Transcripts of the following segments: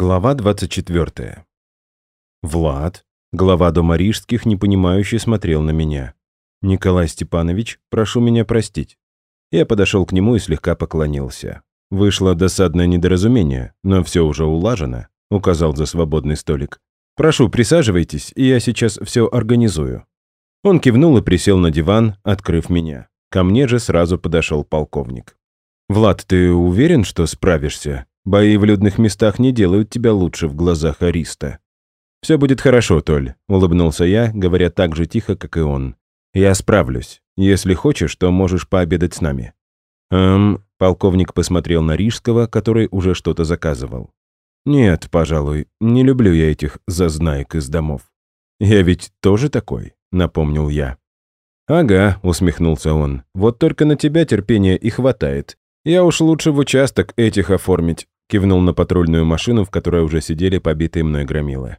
Глава 24. Влад, глава дома Рижских, непонимающе смотрел на меня. «Николай Степанович, прошу меня простить». Я подошел к нему и слегка поклонился. Вышло досадное недоразумение, но все уже улажено, указал за свободный столик. «Прошу, присаживайтесь, и я сейчас все организую». Он кивнул и присел на диван, открыв меня. Ко мне же сразу подошел полковник. «Влад, ты уверен, что справишься?» Бои в людных местах не делают тебя лучше в глазах Ариста. «Все будет хорошо, Толь», — улыбнулся я, говоря так же тихо, как и он. «Я справлюсь. Если хочешь, то можешь пообедать с нами». «Эм...» — полковник посмотрел на Рижского, который уже что-то заказывал. «Нет, пожалуй, не люблю я этих зазнаек из домов». «Я ведь тоже такой», — напомнил я. «Ага», — усмехнулся он, — «вот только на тебя терпения и хватает. Я уж лучше в участок этих оформить кивнул на патрульную машину, в которой уже сидели побитые мной громилы.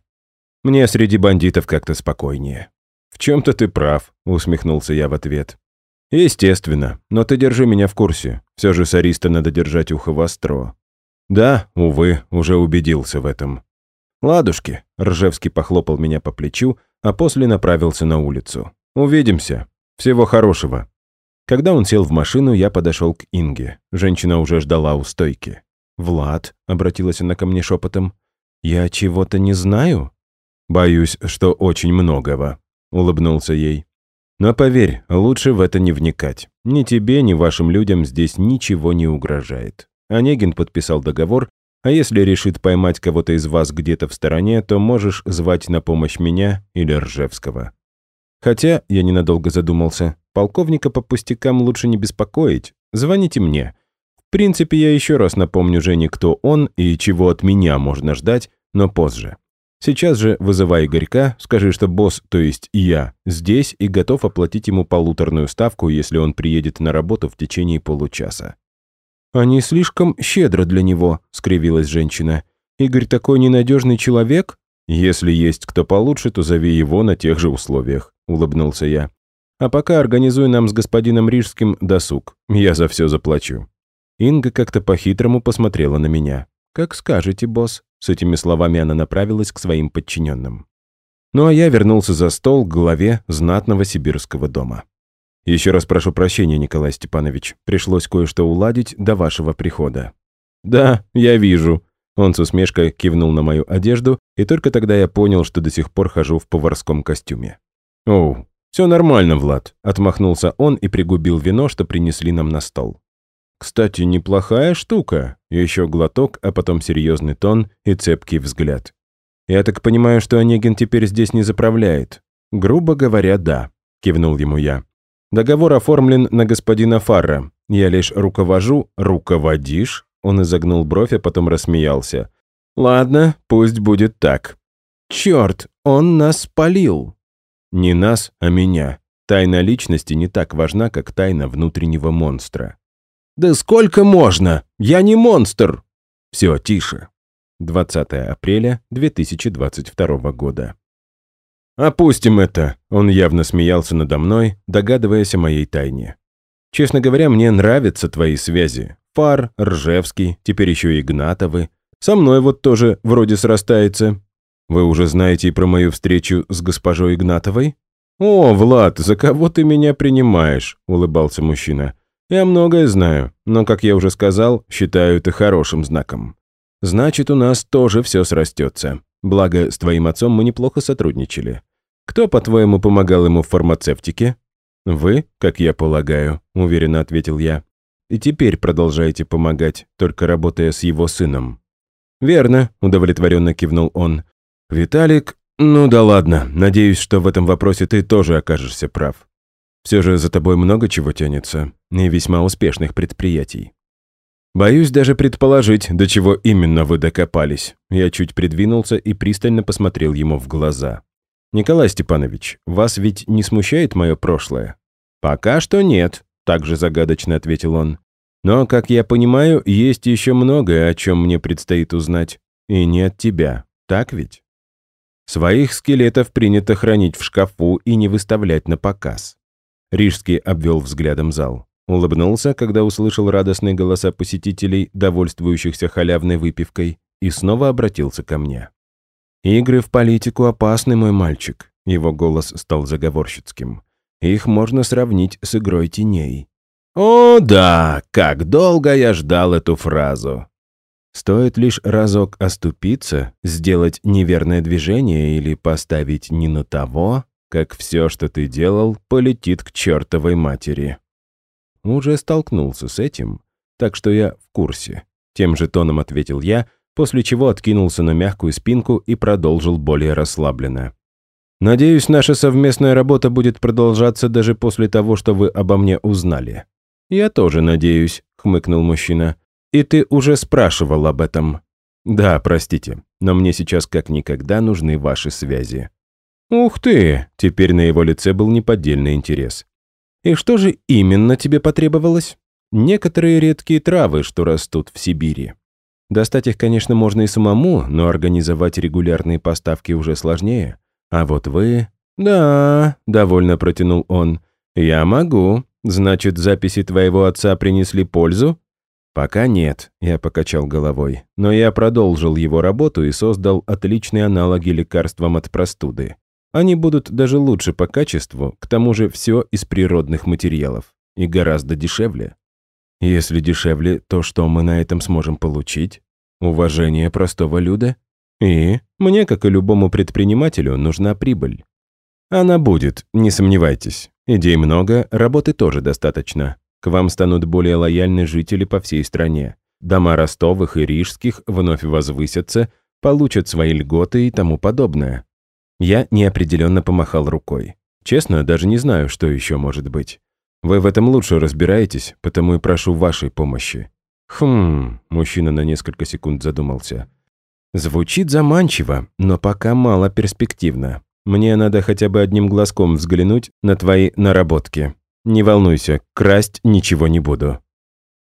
«Мне среди бандитов как-то спокойнее». «В чем-то ты прав», — усмехнулся я в ответ. «Естественно, но ты держи меня в курсе. Все же с Ариста надо держать ухо востро». «Да, увы, уже убедился в этом». «Ладушки», — Ржевский похлопал меня по плечу, а после направился на улицу. «Увидимся. Всего хорошего». Когда он сел в машину, я подошел к Инге. Женщина уже ждала у стойки. «Влад», — обратилась она ко мне шепотом, — «я чего-то не знаю?» «Боюсь, что очень многого», — улыбнулся ей. «Но поверь, лучше в это не вникать. Ни тебе, ни вашим людям здесь ничего не угрожает». Онегин подписал договор, а если решит поймать кого-то из вас где-то в стороне, то можешь звать на помощь меня или Ржевского. Хотя, я ненадолго задумался, полковника по пустякам лучше не беспокоить. Звоните мне. В принципе, я еще раз напомню Жене, кто он и чего от меня можно ждать, но позже. Сейчас же вызывай Игорька, скажи, что босс, то есть я, здесь и готов оплатить ему полуторную ставку, если он приедет на работу в течение получаса. «Они слишком щедро для него», — скривилась женщина. «Игорь такой ненадежный человек?» «Если есть кто получше, то зови его на тех же условиях», — улыбнулся я. «А пока организуй нам с господином Рижским досуг. Я за все заплачу». Инга как-то по-хитрому посмотрела на меня. «Как скажете, босс». С этими словами она направилась к своим подчиненным. Ну а я вернулся за стол к главе знатного сибирского дома. «Еще раз прошу прощения, Николай Степанович. Пришлось кое-что уладить до вашего прихода». «Да, я вижу». Он с усмешкой кивнул на мою одежду, и только тогда я понял, что до сих пор хожу в поварском костюме. «Оу, все нормально, Влад», — отмахнулся он и пригубил вино, что принесли нам на стол. Кстати, неплохая штука. Еще глоток, а потом серьезный тон и цепкий взгляд. Я так понимаю, что Онегин теперь здесь не заправляет. Грубо говоря, да, кивнул ему я. Договор оформлен на господина Фарра. Я лишь руковожу. Руководишь? Он изогнул бровь, а потом рассмеялся. Ладно, пусть будет так. Черт, он нас спалил. Не нас, а меня. Тайна личности не так важна, как тайна внутреннего монстра. «Да сколько можно? Я не монстр!» «Все, тише». 20 апреля 2022 года. «Опустим это!» Он явно смеялся надо мной, догадываясь о моей тайне. «Честно говоря, мне нравятся твои связи. Фар, Ржевский, теперь еще Игнатовы. Со мной вот тоже вроде срастается. Вы уже знаете и про мою встречу с госпожой Игнатовой?» «О, Влад, за кого ты меня принимаешь?» – улыбался мужчина. Я многое знаю, но, как я уже сказал, считаю это хорошим знаком. Значит, у нас тоже все срастется. Благо, с твоим отцом мы неплохо сотрудничали. Кто, по-твоему, помогал ему в фармацевтике? Вы, как я полагаю, уверенно ответил я. И теперь продолжаете помогать, только работая с его сыном. Верно, удовлетворенно кивнул он. Виталик, ну да ладно, надеюсь, что в этом вопросе ты тоже окажешься прав. Все же за тобой много чего тянется, и весьма успешных предприятий. Боюсь даже предположить, до чего именно вы докопались. Я чуть придвинулся и пристально посмотрел ему в глаза. «Николай Степанович, вас ведь не смущает мое прошлое?» «Пока что нет», — также загадочно ответил он. «Но, как я понимаю, есть еще многое, о чем мне предстоит узнать. И не от тебя, так ведь?» Своих скелетов принято хранить в шкафу и не выставлять на показ. Рижский обвел взглядом зал. Улыбнулся, когда услышал радостные голоса посетителей, довольствующихся халявной выпивкой, и снова обратился ко мне. «Игры в политику опасны, мой мальчик», — его голос стал заговорщицким. «Их можно сравнить с игрой теней». «О, да! Как долго я ждал эту фразу!» Стоит лишь разок оступиться, сделать неверное движение или поставить не на того, как все, что ты делал, полетит к чертовой матери. Уже столкнулся с этим, так что я в курсе. Тем же тоном ответил я, после чего откинулся на мягкую спинку и продолжил более расслабленно. «Надеюсь, наша совместная работа будет продолжаться даже после того, что вы обо мне узнали». «Я тоже надеюсь», — хмыкнул мужчина. «И ты уже спрашивал об этом». «Да, простите, но мне сейчас как никогда нужны ваши связи». «Ух ты!» — теперь на его лице был неподдельный интерес. «И что же именно тебе потребовалось?» «Некоторые редкие травы, что растут в Сибири. Достать их, конечно, можно и самому, но организовать регулярные поставки уже сложнее. А вот вы...» «Да», — довольно протянул он. «Я могу. Значит, записи твоего отца принесли пользу?» «Пока нет», — я покачал головой. «Но я продолжил его работу и создал отличные аналоги лекарствам от простуды. Они будут даже лучше по качеству, к тому же все из природных материалов. И гораздо дешевле. Если дешевле, то что мы на этом сможем получить? Уважение простого люда? И мне, как и любому предпринимателю, нужна прибыль. Она будет, не сомневайтесь. Идей много, работы тоже достаточно. К вам станут более лояльны жители по всей стране. Дома Ростовых и Рижских вновь возвысятся, получат свои льготы и тому подобное. Я неопределенно помахал рукой. Честно, даже не знаю, что еще может быть. Вы в этом лучше разбираетесь, потому и прошу вашей помощи. Хм, мужчина на несколько секунд задумался. Звучит заманчиво, но пока мало перспективно. Мне надо хотя бы одним глазком взглянуть на твои наработки. Не волнуйся, красть ничего не буду.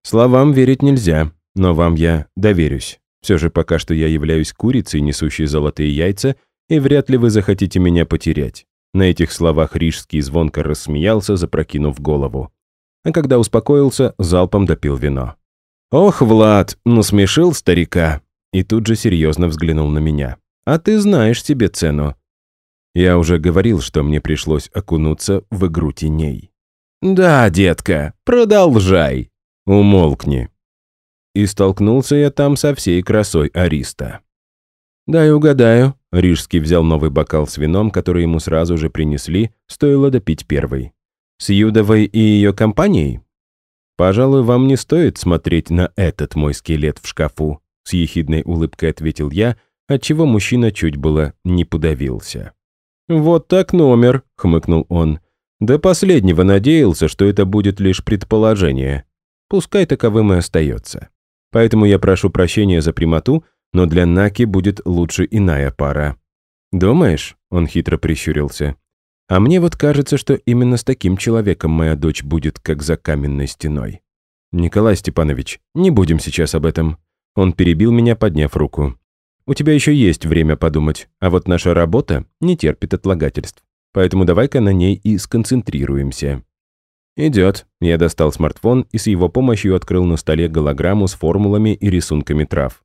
Словам верить нельзя, но вам я доверюсь. Все же пока что я являюсь курицей, несущей золотые яйца, и вряд ли вы захотите меня потерять». На этих словах Рижский звонко рассмеялся, запрокинув голову. А когда успокоился, залпом допил вино. «Ох, Влад, ну смешил старика!» И тут же серьезно взглянул на меня. «А ты знаешь себе цену». Я уже говорил, что мне пришлось окунуться в игру теней. «Да, детка, продолжай!» «Умолкни!» И столкнулся я там со всей красой Ариста. «Дай угадаю». Рижский взял новый бокал с вином, который ему сразу же принесли, стоило допить первый. «С Юдовой и ее компанией?» «Пожалуй, вам не стоит смотреть на этот мой скелет в шкафу», с ехидной улыбкой ответил я, отчего мужчина чуть было не подавился. «Вот так номер», — хмыкнул он. «До последнего надеялся, что это будет лишь предположение. Пускай таковым и остается. Поэтому я прошу прощения за прямоту, но для Наки будет лучше иная пара. «Думаешь?» – он хитро прищурился. «А мне вот кажется, что именно с таким человеком моя дочь будет, как за каменной стеной». «Николай Степанович, не будем сейчас об этом». Он перебил меня, подняв руку. «У тебя еще есть время подумать, а вот наша работа не терпит отлагательств. Поэтому давай-ка на ней и сконцентрируемся». «Идет». Я достал смартфон и с его помощью открыл на столе голограмму с формулами и рисунками трав.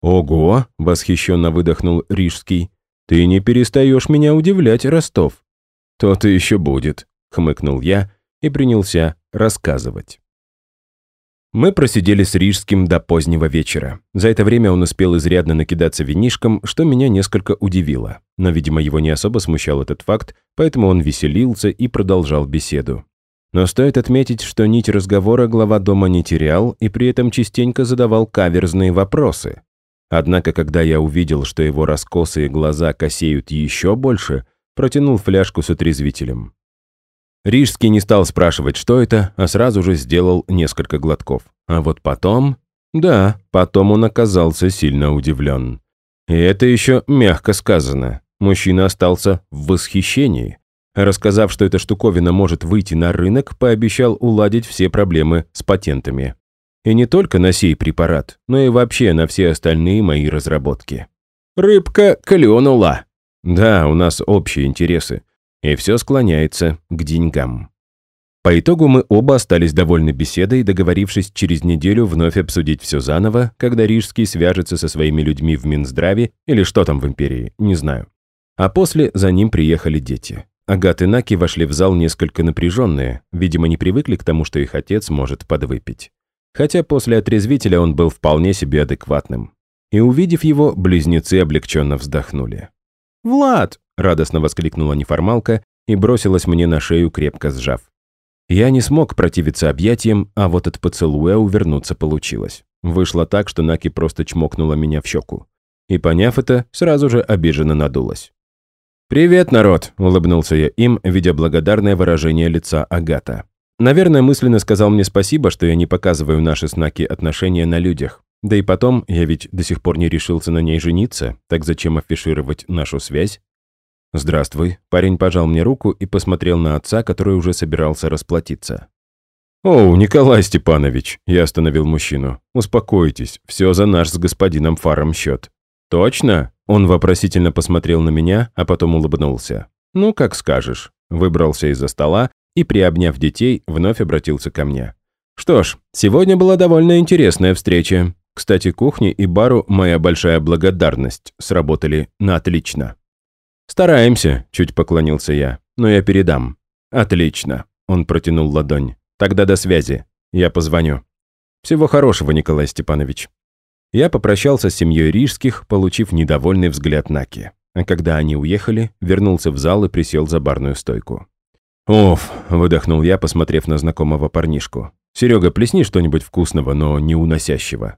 «Ого!» — восхищенно выдохнул Рижский. «Ты не перестаешь меня удивлять, Ростов». «То-то еще будет», — хмыкнул я и принялся рассказывать. Мы просидели с Рижским до позднего вечера. За это время он успел изрядно накидаться винишком, что меня несколько удивило. Но, видимо, его не особо смущал этот факт, поэтому он веселился и продолжал беседу. Но стоит отметить, что нить разговора глава дома не терял и при этом частенько задавал каверзные вопросы. Однако, когда я увидел, что его раскосые глаза косеют еще больше, протянул фляжку с отрезвителем. Рижский не стал спрашивать, что это, а сразу же сделал несколько глотков. А вот потом... Да, потом он оказался сильно удивлен. И это еще мягко сказано. Мужчина остался в восхищении. Рассказав, что эта штуковина может выйти на рынок, пообещал уладить все проблемы с патентами. И не только на сей препарат, но и вообще на все остальные мои разработки. Рыбка клюнула. Да, у нас общие интересы. И все склоняется к деньгам. По итогу мы оба остались довольны беседой, договорившись через неделю вновь обсудить все заново, когда Рижский свяжется со своими людьми в Минздраве или что там в империи, не знаю. А после за ним приехали дети. Агат и Наки вошли в зал несколько напряженные, видимо, не привыкли к тому, что их отец может подвыпить. Хотя после отрезвителя он был вполне себе адекватным. И увидев его, близнецы облегченно вздохнули. «Влад!» – радостно воскликнула неформалка и бросилась мне на шею, крепко сжав. Я не смог противиться объятиям, а вот от поцелуя увернуться получилось. Вышло так, что Наки просто чмокнула меня в щеку. И, поняв это, сразу же обиженно надулась. «Привет, народ!» – улыбнулся я им, видя благодарное выражение лица Агата. Наверное, мысленно сказал мне спасибо, что я не показываю наши с Наки отношения на людях. Да и потом, я ведь до сих пор не решился на ней жениться, так зачем афишировать нашу связь? «Здравствуй». Парень пожал мне руку и посмотрел на отца, который уже собирался расплатиться. «О, Николай Степанович», – я остановил мужчину. «Успокойтесь, все за наш с господином Фаром счет». «Точно?» Он вопросительно посмотрел на меня, а потом улыбнулся. «Ну, как скажешь». Выбрался из-за стола и, приобняв детей, вновь обратился ко мне. «Что ж, сегодня была довольно интересная встреча. Кстати, кухне и бару моя большая благодарность сработали на отлично». «Стараемся», — чуть поклонился я, — «но я передам». «Отлично», — он протянул ладонь. «Тогда до связи. Я позвоню». «Всего хорошего, Николай Степанович». Я попрощался с семьей Рижских, получив недовольный взгляд Наки. А когда они уехали, вернулся в зал и присел за барную стойку. «Оф», — выдохнул я, посмотрев на знакомого парнишку. «Серега, плесни что-нибудь вкусного, но не уносящего».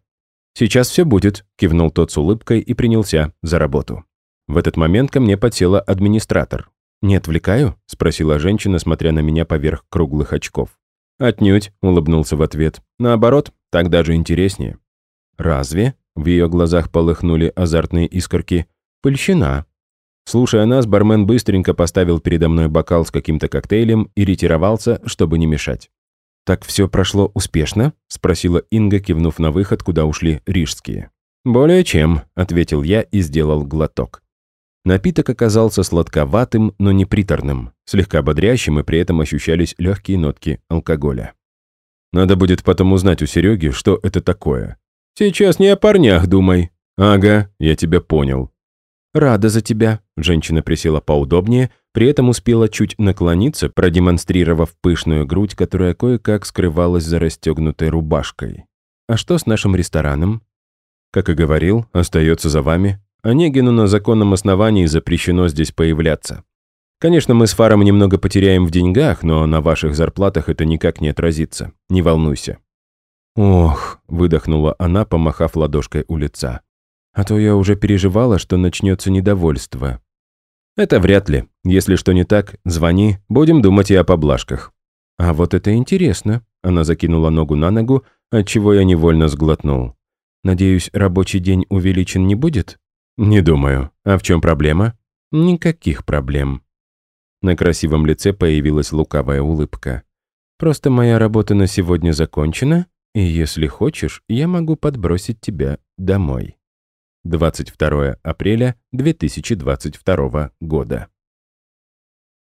«Сейчас все будет», — кивнул тот с улыбкой и принялся за работу. В этот момент ко мне подсела администратор. «Не отвлекаю?» – спросила женщина, смотря на меня поверх круглых очков. «Отнюдь», – улыбнулся в ответ. «Наоборот, так даже интереснее». «Разве?» – в ее глазах полыхнули азартные искорки. «Польщина». Слушая нас, бармен быстренько поставил передо мной бокал с каким-то коктейлем и ретировался, чтобы не мешать. «Так все прошло успешно?» – спросила Инга, кивнув на выход, куда ушли рижские. «Более чем», – ответил я и сделал глоток. Напиток оказался сладковатым, но не приторным, слегка бодрящим, и при этом ощущались легкие нотки алкоголя. Надо будет потом узнать у Сереги, что это такое. Сейчас не о парнях думай. Ага, я тебя понял. Рада за тебя. Женщина присела поудобнее, при этом успела чуть наклониться, продемонстрировав пышную грудь, которая кое-как скрывалась за расстегнутой рубашкой. А что с нашим рестораном? Как и говорил, остается за вами. Онегину на законном основании запрещено здесь появляться. Конечно, мы с Фаром немного потеряем в деньгах, но на ваших зарплатах это никак не отразится. Не волнуйся». «Ох», — выдохнула она, помахав ладошкой у лица. «А то я уже переживала, что начнется недовольство». «Это вряд ли. Если что не так, звони, будем думать и о поблажках». «А вот это интересно», — она закинула ногу на ногу, отчего я невольно сглотнул. «Надеюсь, рабочий день увеличен не будет?» «Не думаю. А в чем проблема?» «Никаких проблем». На красивом лице появилась лукавая улыбка. «Просто моя работа на сегодня закончена, и если хочешь, я могу подбросить тебя домой». 22 апреля 2022 года.